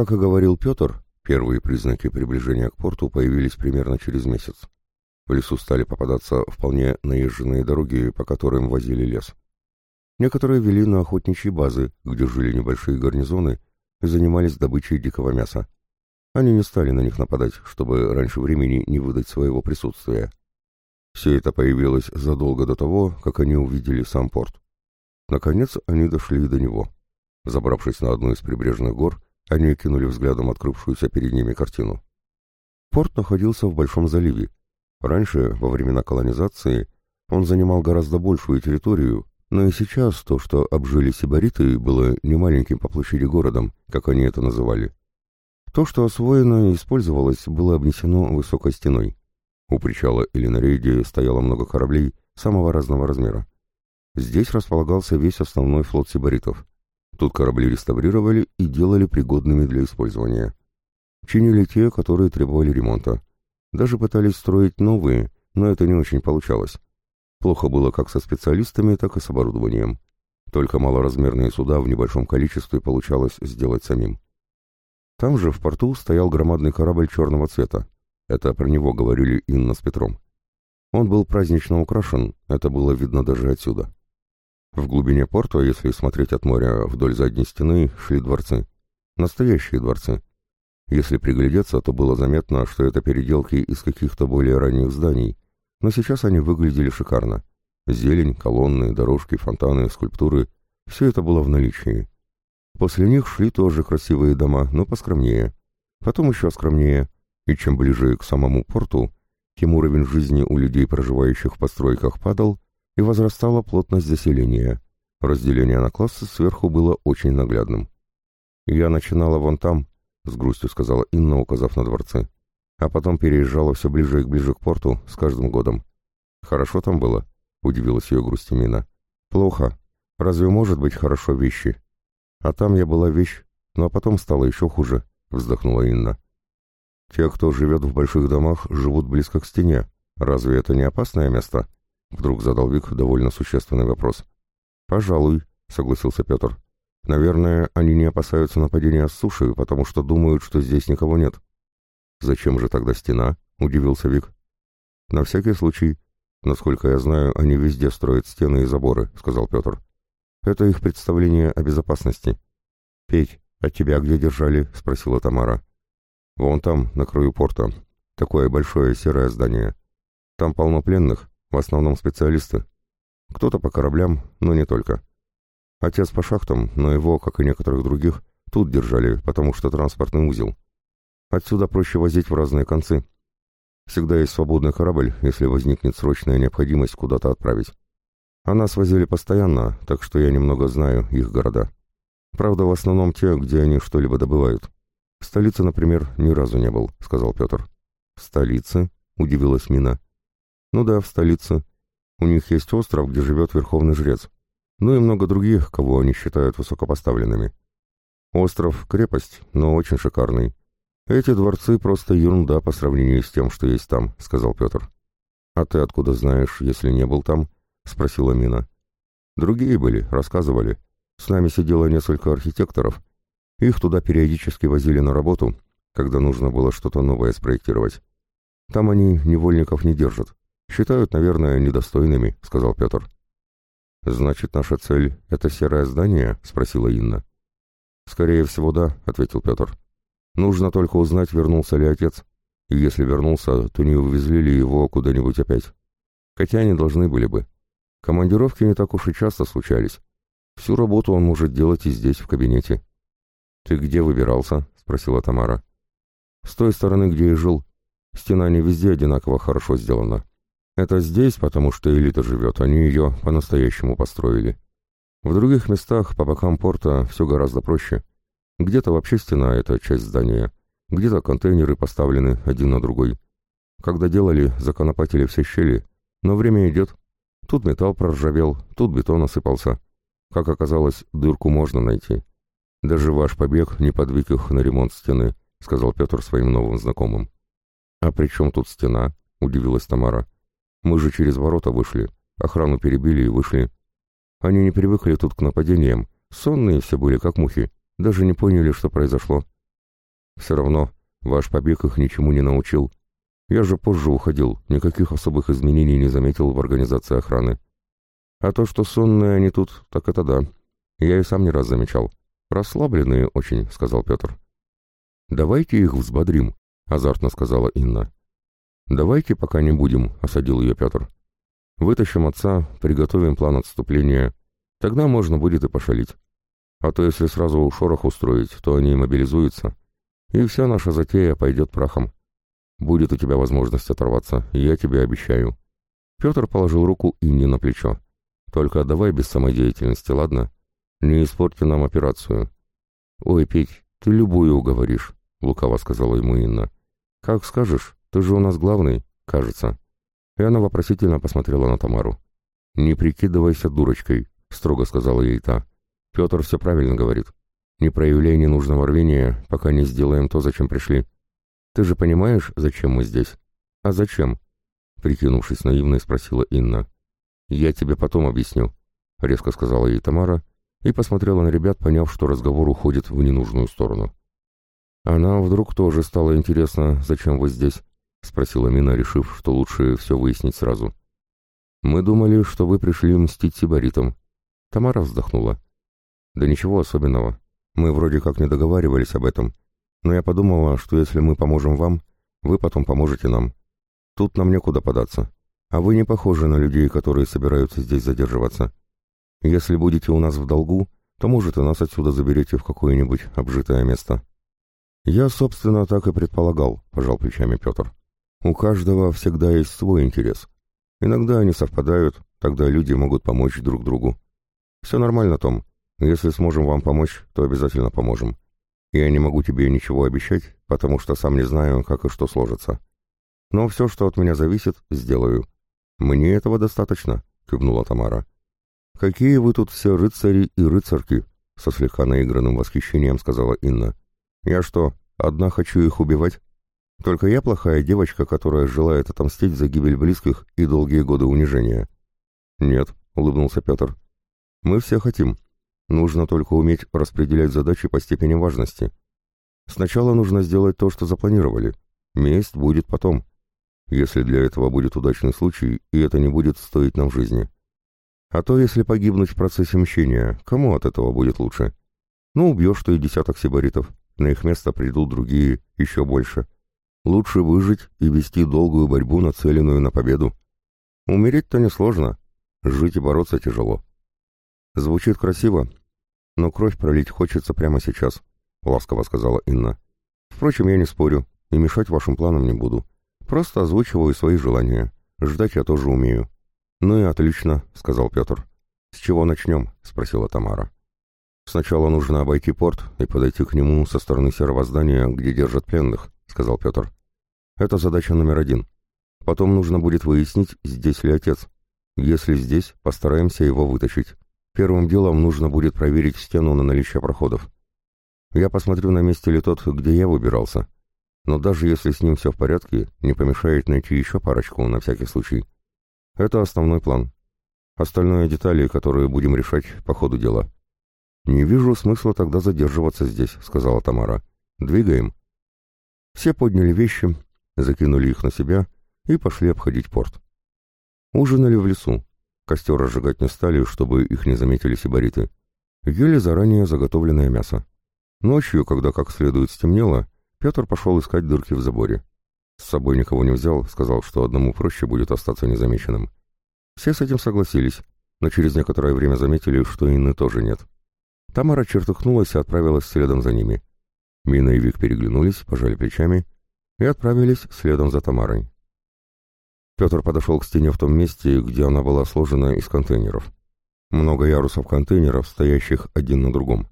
Как и говорил Петр, первые признаки приближения к порту появились примерно через месяц. В лесу стали попадаться вполне наезженные дороги, по которым возили лес. Некоторые вели на охотничьи базы, где жили небольшие гарнизоны и занимались добычей дикого мяса. Они не стали на них нападать, чтобы раньше времени не выдать своего присутствия. Все это появилось задолго до того, как они увидели сам порт. Наконец они дошли до него. Забравшись на одну из прибрежных гор, они кинули взглядом открывшуюся перед ними картину. Порт находился в Большом заливе. Раньше, во времена колонизации, он занимал гораздо большую территорию, но и сейчас то, что обжили сибариты, было не маленьким по площади городом, как они это называли. То, что освоено и использовалось, было обнесено высокой стеной. У причала или на рейде стояло много кораблей самого разного размера. Здесь располагался весь основной флот сибаритов. Тут корабли реставрировали и делали пригодными для использования. Чинили те, которые требовали ремонта. Даже пытались строить новые, но это не очень получалось. Плохо было как со специалистами, так и с оборудованием. Только малоразмерные суда в небольшом количестве получалось сделать самим. Там же в порту стоял громадный корабль черного цвета. Это про него говорили Инна с Петром. Он был празднично украшен, это было видно даже отсюда. В глубине порта, если смотреть от моря вдоль задней стены, шли дворцы. Настоящие дворцы. Если приглядеться, то было заметно, что это переделки из каких-то более ранних зданий, но сейчас они выглядели шикарно. Зелень, колонны, дорожки, фонтаны, скульптуры — все это было в наличии. После них шли тоже красивые дома, но поскромнее. Потом еще скромнее — и чем ближе к самому порту, тем уровень жизни у людей, проживающих в постройках, падал, и возрастала плотность заселения. Разделение на классы сверху было очень наглядным. «Я начинала вон там», — с грустью сказала Инна, указав на дворцы, «а потом переезжала все ближе и ближе к порту с каждым годом». «Хорошо там было?» — удивилась ее грусть Мина. «Плохо. Разве может быть хорошо вещи?» «А там я была вещь, ну а потом стало еще хуже», — вздохнула Инна. Те, кто живет в больших домах, живут близко к стене. Разве это не опасное место? Вдруг задал Вик довольно существенный вопрос. Пожалуй, согласился Петр. Наверное, они не опасаются нападения с суши, потому что думают, что здесь никого нет. Зачем же тогда стена? Удивился Вик. На всякий случай. Насколько я знаю, они везде строят стены и заборы, сказал Петр. Это их представление о безопасности. Петь, а тебя где держали? спросила Тамара. Вон там, на краю порта. Такое большое серое здание. Там полно пленных, в основном специалисты. Кто-то по кораблям, но не только. Отец по шахтам, но его, как и некоторых других, тут держали, потому что транспортный узел. Отсюда проще возить в разные концы. Всегда есть свободный корабль, если возникнет срочная необходимость куда-то отправить. А нас возили постоянно, так что я немного знаю их города. Правда, в основном те, где они что-либо добывают. «В столице, например, ни разу не был», — сказал Петр. «В столице?» — удивилась Мина. «Ну да, в столице. У них есть остров, где живет верховный жрец. Ну и много других, кого они считают высокопоставленными. Остров — крепость, но очень шикарный. Эти дворцы просто ерунда по сравнению с тем, что есть там», — сказал Петр. «А ты откуда знаешь, если не был там?» — спросила Мина. «Другие были, рассказывали. С нами сидело несколько архитекторов, их туда периодически возили на работу, когда нужно было что-то новое спроектировать. Там они невольников не держат. Считают, наверное, недостойными, сказал Петр. Значит, наша цель — это серое здание? спросила Инна. Скорее всего, да, ответил Петр. Нужно только узнать, вернулся ли отец. И если вернулся, то не увезли ли его куда-нибудь опять. Хотя они должны были бы. Командировки не так уж и часто случались. Всю работу он может делать и здесь, в кабинете. «Ты где выбирался?» — спросила Тамара. «С той стороны, где и жил. Стена не везде одинаково хорошо сделана. Это здесь, потому что элита живет, они ее по-настоящему построили. В других местах по бокам порта все гораздо проще. Где-то вообще стена — это часть здания, где-то контейнеры поставлены один на другой. Когда делали, законопатили все щели, но время идет. Тут металл проржавел, тут бетон осыпался. Как оказалось, дырку можно найти. «Даже ваш побег не подвиг их на ремонт стены», — сказал Петр своим новым знакомым. «А при чем тут стена?» — удивилась Тамара. «Мы же через ворота вышли, охрану перебили и вышли. Они не привыкли тут к нападениям, сонные все были, как мухи, даже не поняли, что произошло. Все равно, ваш побег их ничему не научил. Я же позже уходил, никаких особых изменений не заметил в организации охраны. А то, что сонные они тут, так это да. Я и сам не раз замечал. Расслабленные очень, сказал Петр. Давайте их взбодрим, азартно сказала Инна. Давайте пока не будем, осадил ее Петр. Вытащим отца, приготовим план отступления. Тогда можно будет и пошалить. А то если сразу шорох устроить, то они мобилизуются, и вся наша затея пойдет прахом. Будет у тебя возможность оторваться, я тебе обещаю. Петр положил руку Инне на плечо. Только давай без самодеятельности, ладно? Не испорти нам операцию. Ой, Петь, ты любую уговоришь, лукаво сказала ему Инна. Как скажешь, ты же у нас главный, кажется. И она вопросительно посмотрела на Тамару. «Не прикидывайся дурочкой», — строго сказала ей та. «Петр все правильно говорит. Не проявляй ненужного рвения, пока не сделаем то, зачем пришли. Ты же понимаешь, зачем мы здесь?» «А зачем?» — прикинувшись наивной, спросила Инна. «Я тебе потом объясню», — резко сказала ей Тамара и посмотрела на ребят, поняв, что разговор уходит в ненужную сторону. Она вдруг тоже стало интересно, зачем вы здесь, — спросила Мина, решив, что лучше все выяснить сразу. «Мы думали, что вы пришли мстить сибаритам». Тамара вздохнула. «Да ничего особенного. Мы вроде как не договаривались об этом. Но я подумала, что если мы поможем вам, вы потом поможете нам. Тут нам некуда податься. А вы не похожи на людей, которые собираются здесь задерживаться. Если будете у нас в долгу, то, может, и нас отсюда заберете в какое-нибудь обжитое место». «Я, собственно, так и предполагал», — пожал плечами Петр. У каждого всегда есть свой интерес. Иногда они совпадают, тогда люди могут помочь друг другу. Все нормально, Том. Если сможем вам помочь, то обязательно поможем. Я не могу тебе ничего обещать, потому что сам не знаю, как и что сложится. Но все, что от меня зависит, сделаю. Мне этого достаточно, кивнула Тамара. Какие вы тут все рыцари и рыцарки, со слегка наигранным восхищением сказала Инна. Я что, одна хочу их убивать? Только я плохая девочка, которая желает отомстить за гибель близких и долгие годы унижения. Нет, улыбнулся Петр. Мы все хотим. Нужно только уметь распределять задачи по степени важности. Сначала нужно сделать то, что запланировали. Месть будет потом. Если для этого будет удачный случай, и это не будет стоить нам жизни. А то, если погибнуть в процессе мщения, кому от этого будет лучше? Ну, убьешь ты десяток сибаритов. На их место придут другие, еще больше. Лучше выжить и вести долгую борьбу, нацеленную на победу. Умереть-то несложно, жить и бороться тяжело. Звучит красиво, но кровь пролить хочется прямо сейчас, — ласково сказала Инна. Впрочем, я не спорю и мешать вашим планам не буду. Просто озвучиваю свои желания. Ждать я тоже умею. Ну и отлично, — сказал Петр. С чего начнем? — спросила Тамара. Сначала нужно обойти порт и подойти к нему со стороны серого здания, где держат пленных, — сказал Петр. «Это задача номер один. Потом нужно будет выяснить, здесь ли отец. Если здесь, постараемся его вытащить. Первым делом нужно будет проверить стену на наличие проходов. Я посмотрю, на месте ли тот, где я выбирался. Но даже если с ним все в порядке, не помешает найти еще парочку на всякий случай. Это основной план. Остальное детали, которые будем решать по ходу дела». «Не вижу смысла тогда задерживаться здесь», — сказала Тамара. «Двигаем». Все подняли вещи, закинули их на себя и пошли обходить порт. Ужинали в лесу. Костер разжигать не стали, чтобы их не заметили сибариты. Ели заранее заготовленное мясо. Ночью, когда как следует стемнело, Петр пошел искать дырки в заборе. С собой никого не взял, сказал, что одному проще будет остаться незамеченным. Все с этим согласились, но через некоторое время заметили, что Инны тоже нет. Тамара чертыхнулась и отправилась следом за ними. Мина и Вик переглянулись, пожали плечами и отправились следом за Тамарой. Петр подошел к стене в том месте, где она была сложена из контейнеров. Много ярусов контейнеров, стоящих один на другом.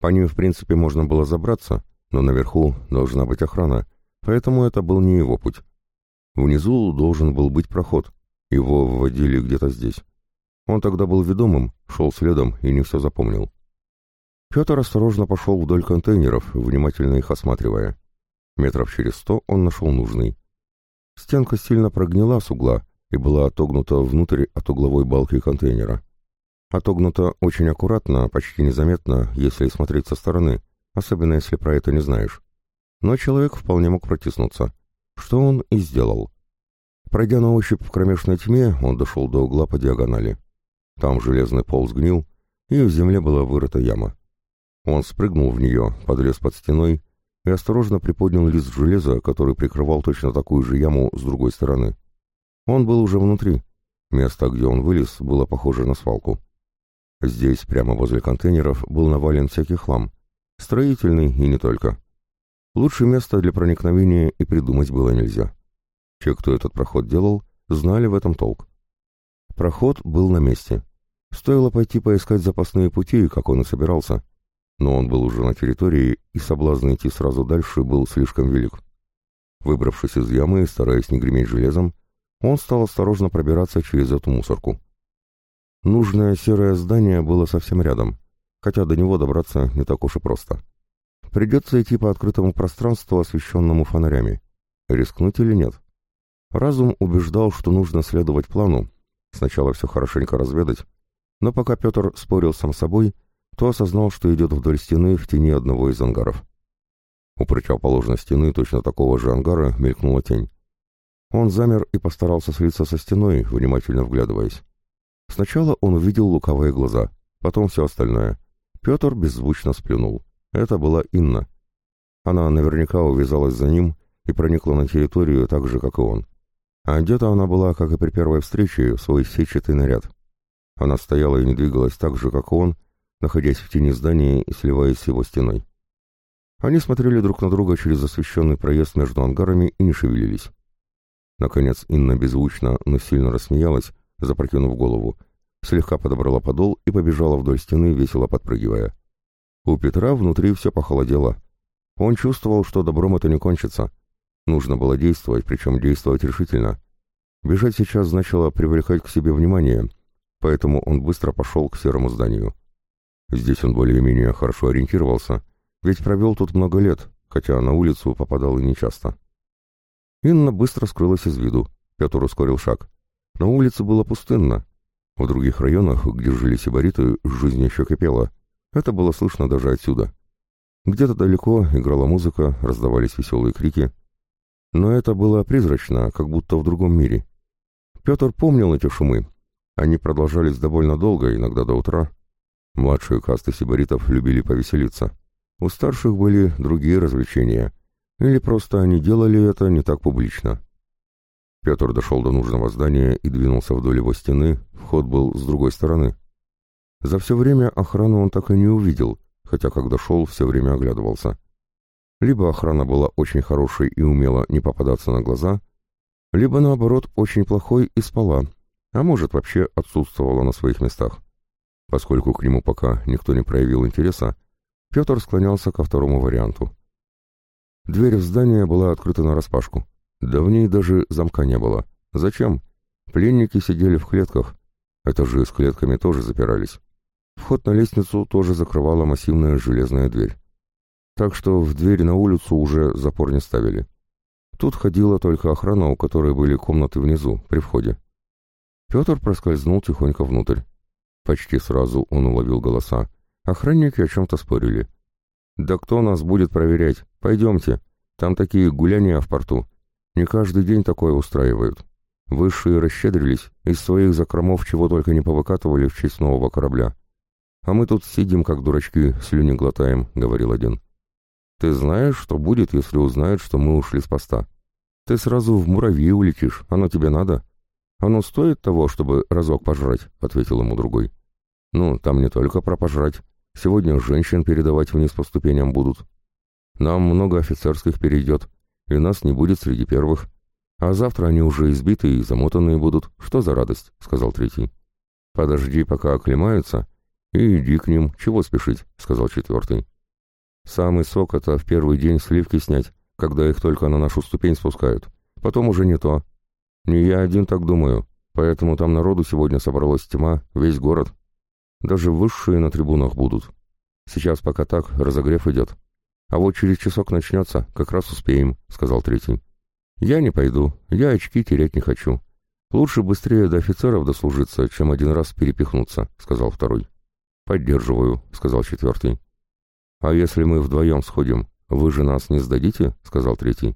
По ним, в принципе, можно было забраться, но наверху должна быть охрана, поэтому это был не его путь. Внизу должен был быть проход, его вводили где-то здесь. Он тогда был ведомым, шел следом и не все запомнил. Петр осторожно пошел вдоль контейнеров, внимательно их осматривая. Метров через сто он нашел нужный. Стенка сильно прогнила с угла и была отогнута внутрь от угловой балки контейнера. Отогнута очень аккуратно, почти незаметно, если смотреть со стороны, особенно если про это не знаешь. но человек вполне мог протиснуться, что он и сделал. Пройдя на ощупь в кромешной тьме, он дошел до угла по диагонали. Там железный пол сгнил, и в земле была вырыта яма. Он спрыгнул в нее, подлез под стеной и осторожно приподнял лист железа, который прикрывал точно такую же яму с другой стороны. Он был уже внутри. Место, где он вылез, было похоже на свалку. Здесь, прямо возле контейнеров, был навален всякий хлам. Строительный и не только. Лучше места для проникновения и придумать было нельзя. Те, кто этот проход делал, знали в этом толк. Проход был на месте. Стоило пойти поискать запасные пути, как он и собирался. Но он был уже на территории, и соблазн идти сразу дальше был слишком велик. Выбравшись из ямы и стараясь не греметь железом, он стал осторожно пробираться через эту мусорку. Нужное серое здание было совсем рядом, хотя до него добраться не так уж и просто. Придется идти по открытому пространству, освещенному фонарями. Рискнуть или нет? Разум убеждал, что нужно следовать плану, сначала все хорошенько разведать, но пока Петр спорил сам с собой, то осознал, что идет вдоль стены в тени одного из ангаров. У противоположной стены точно такого же ангара мелькнула тень. Он замер и постарался слиться со стеной, внимательно вглядываясь. Сначала он увидел луковые глаза, потом все остальное. Петр беззвучно сплюнул. Это была Инна. Она наверняка увязалась за ним и проникла на территорию так же, как и он. А одета она была, как и при первой встрече, в свой сетчатый наряд. Она стояла и не двигалась так же, как и он, находясь в тени здания и сливаясь с его стеной. Они смотрели друг на друга через освещенный проезд между ангарами и не шевелились. Наконец Инна беззвучно, но сильно рассмеялась, запрокинув голову, слегка подобрала подол и побежала вдоль стены, весело подпрыгивая. У Петра внутри все похолодело. Он чувствовал, что добром это не кончится. Нужно было действовать, причем действовать решительно. Бежать сейчас значило привлекать к себе внимание, поэтому он быстро пошел к серому зданию. Здесь он более-менее хорошо ориентировался, ведь провел тут много лет, хотя на улицу попадал и нечасто. Инна быстро скрылась из виду. Петр ускорил шаг. На улице было пустынно. В других районах, где жили сибариты, жизнь еще кипела. Это было слышно даже отсюда. Где-то далеко играла музыка, раздавались веселые крики. Но это было призрачно, как будто в другом мире. Петр помнил эти шумы. Они продолжались довольно долго, иногда до утра. Младшие касты сибаритов любили повеселиться. У старших были другие развлечения — или просто они делали это не так публично. Петр дошел до нужного здания и двинулся вдоль его стены, вход был с другой стороны. За все время охрану он так и не увидел, хотя когда шел, все время оглядывался. Либо охрана была очень хорошей и умела не попадаться на глаза, либо, наоборот, очень плохой и спала, а может, вообще отсутствовала на своих местах. Поскольку к нему пока никто не проявил интереса, Петр склонялся ко второму варианту. Дверь в здание была открыта нараспашку. Да в ней даже замка не было. Зачем? Пленники сидели в клетках. Это же с клетками тоже запирались. Вход на лестницу тоже закрывала массивная железная дверь. Так что в дверь на улицу уже запор не ставили. Тут ходила только охрана, у которой были комнаты внизу, при входе. Петр проскользнул тихонько внутрь. Почти сразу он уловил голоса. Охранники о чем-то спорили. «Да кто нас будет проверять? Пойдемте. Там такие гуляния в порту. Не каждый день такое устраивают. Высшие расщедрились, из своих закромов чего только не повыкатывали в честь нового корабля. А мы тут сидим, как дурачки, слюни глотаем», — говорил один. «Ты знаешь, что будет, если узнают, что мы ушли с поста? Ты сразу в муравьи улетишь, оно тебе надо?» «Оно стоит того, чтобы разок пожрать», — ответил ему другой. «Ну, там не только про пожрать. Сегодня женщин передавать вниз по ступеням будут. Нам много офицерских перейдет, и нас не будет среди первых. А завтра они уже избитые и замотанные будут. Что за радость?» — сказал третий. «Подожди, пока оклемаются, и иди к ним. Чего спешить?» — сказал четвертый. «Самый сок — это в первый день сливки снять, когда их только на нашу ступень спускают. Потом уже не то. Не я один так думаю, поэтому там народу сегодня собралась тьма, весь город. Даже высшие на трибунах будут. Сейчас пока так, разогрев идет. А вот через часок начнется, как раз успеем», — сказал третий. «Я не пойду, я очки терять не хочу. Лучше быстрее до офицеров дослужиться, чем один раз перепихнуться», — сказал второй. «Поддерживаю», — сказал четвертый. «А если мы вдвоем сходим, «Вы же нас не сдадите?» — сказал третий.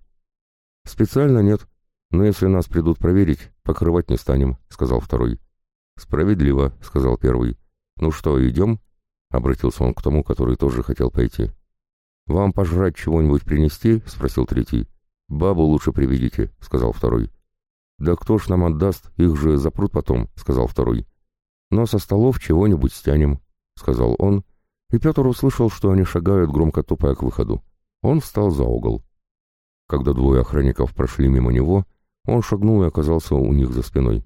«Специально нет, но если нас придут проверить, покрывать не станем», — сказал второй. «Справедливо», — сказал первый. «Ну что, идем?» — обратился он к тому, который тоже хотел пойти. «Вам пожрать чего-нибудь принести?» — спросил третий. «Бабу лучше приведите», — сказал второй. «Да кто ж нам отдаст, их же запрут потом», — сказал второй. «Но со столов чего-нибудь стянем», — сказал он, и Петр услышал, что они шагают, громко тупая к выходу. Он встал за угол. Когда двое охранников прошли мимо него, он шагнул и оказался у них за спиной.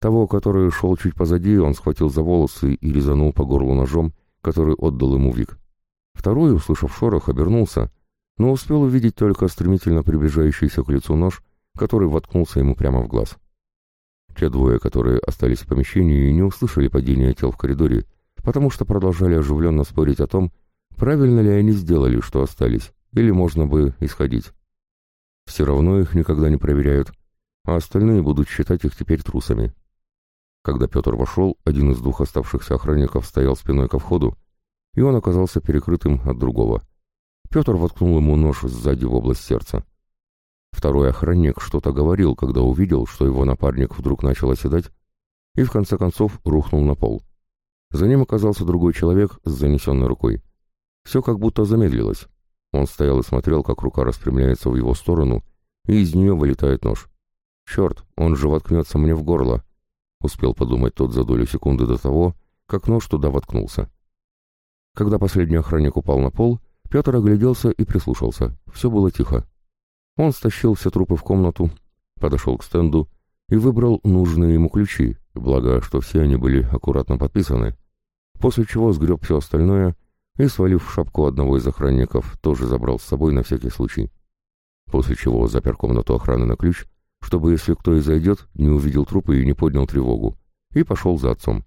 Того, который шел чуть позади, он схватил за волосы и резанул по горлу ножом, который отдал ему Вик. Второй, услышав шорох, обернулся, но успел увидеть только стремительно приближающийся к лицу нож, который воткнулся ему прямо в глаз. Те двое, которые остались в помещении, не услышали падения тел в коридоре, потому что продолжали оживленно спорить о том, правильно ли они сделали, что остались, или можно бы исходить. Все равно их никогда не проверяют, а остальные будут считать их теперь трусами. Когда Петр вошел, один из двух оставшихся охранников стоял спиной ко входу, и он оказался перекрытым от другого. Петр воткнул ему нож сзади в область сердца. Второй охранник что-то говорил, когда увидел, что его напарник вдруг начал оседать, и в конце концов рухнул на пол. За ним оказался другой человек с занесенной рукой. Все как будто замедлилось. Он стоял и смотрел, как рука распрямляется в его сторону, и из нее вылетает нож. «Черт, он же воткнется мне в горло!» — успел подумать тот за долю секунды до того, как нож туда воткнулся. Когда последний охранник упал на пол, Петр огляделся и прислушался. Все было тихо. Он стащил все трупы в комнату, подошел к стенду и выбрал нужные ему ключи, благо, что все они были аккуратно подписаны, после чего сгреб все остальное и, свалив шапку одного из охранников, тоже забрал с собой на всякий случай. После чего запер комнату охраны на ключ, чтобы, если кто и зайдет, не увидел трупы и не поднял тревогу, и пошел за отцом.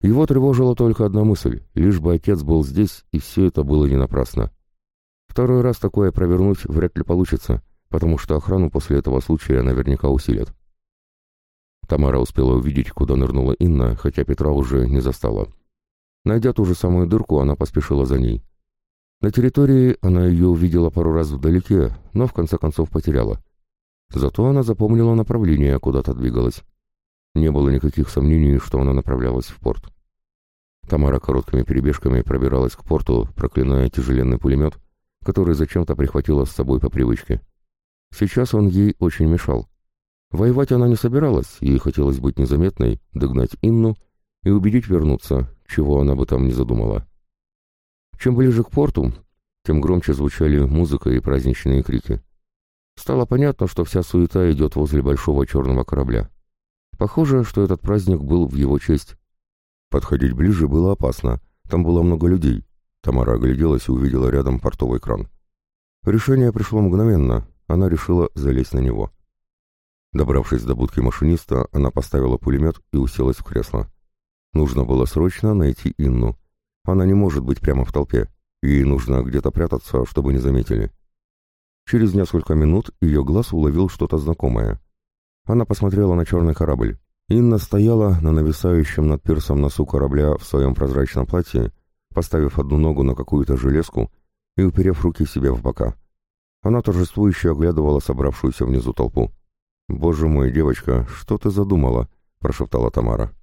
Его тревожила только одна мысль, лишь бы отец был здесь, и все это было не напрасно. Второй раз такое провернуть вряд ли получится, потому что охрану после этого случая наверняка усилят. Тамара успела увидеть, куда нырнула Инна, хотя Петра уже не застала. Найдя ту же самую дырку, она поспешила за ней. На территории она ее увидела пару раз вдалеке, но в конце концов потеряла. Зато она запомнила направление, куда-то двигалась. Не было никаких сомнений, что она направлялась в порт. Тамара короткими перебежками пробиралась к порту, проклиная тяжеленный пулемет, который зачем-то прихватила с собой по привычке. Сейчас он ей очень мешал. Воевать она не собиралась, ей хотелось быть незаметной, догнать Инну и убедить вернуться, чего она бы там не задумала. Чем ближе к порту, тем громче звучали музыка и праздничные крики. Стало понятно, что вся суета идет возле большого черного корабля. Похоже, что этот праздник был в его честь. Подходить ближе было опасно, там было много людей, Тамара огляделась и увидела рядом портовый кран. Решение пришло мгновенно, она решила залезть на него. Добравшись до будки машиниста, она поставила пулемет и уселась в кресло. Нужно было срочно найти Инну. Она не может быть прямо в толпе, ей нужно где-то прятаться, чтобы не заметили. Через несколько минут ее глаз уловил что-то знакомое. Она посмотрела на черный корабль. Инна стояла на нависающем над пирсом носу корабля в своем прозрачном платье поставив одну ногу на какую-то железку и уперев руки себе в бока. Она торжествующе оглядывала собравшуюся внизу толпу. «Боже мой, девочка, что ты задумала?» — прошептала Тамара.